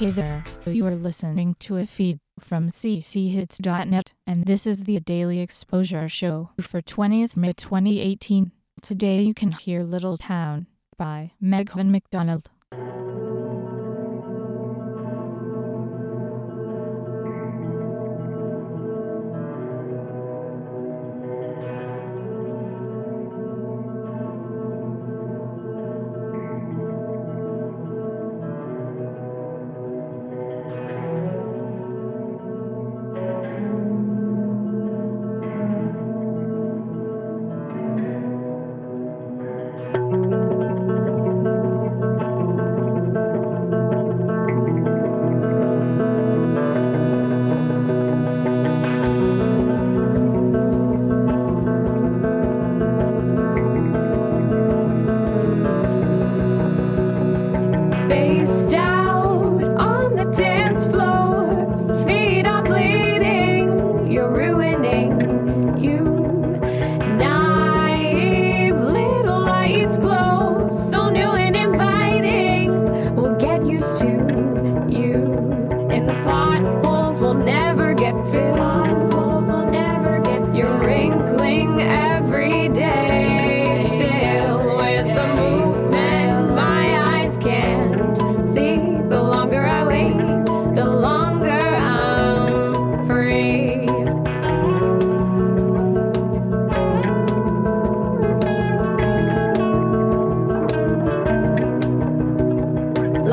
Hey there, you are listening to a feed from cchits.net, and this is the Daily Exposure Show for 20th May 2018. Today you can hear Little Town by Megan McDonald.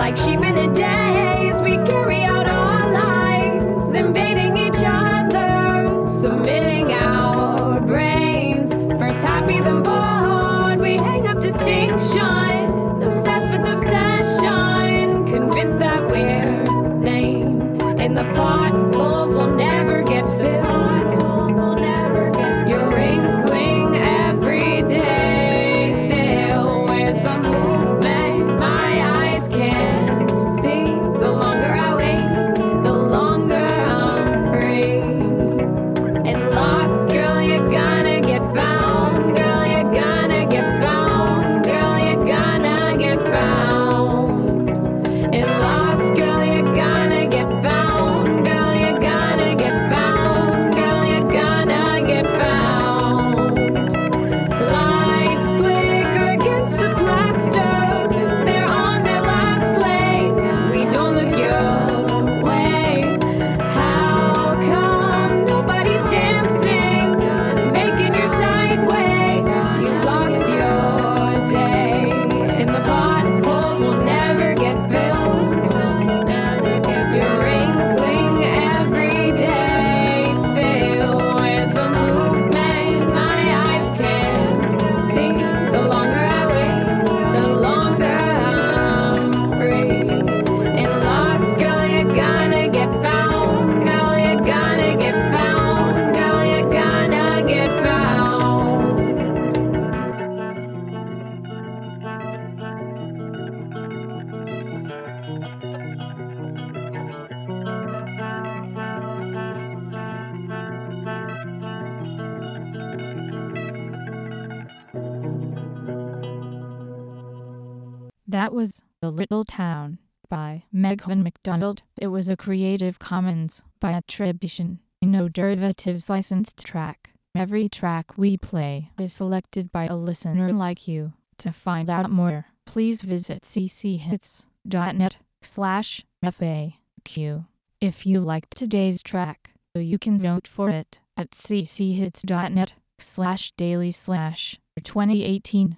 Like sheep in a daze, we carry out our lives, invading each other, submitting our brains. First happy, then bored, we hang up distinction, obsessed with obsession, convinced that we're sane. And the potholes will That was The Little Town by Meghan McDonald. It was a Creative Commons by attribution, no derivatives licensed track. Every track we play is selected by a listener like you. To find out more, please visit cchits.net slash FAQ. If you liked today's track, you can vote for it at cchits.net slash daily slash 2018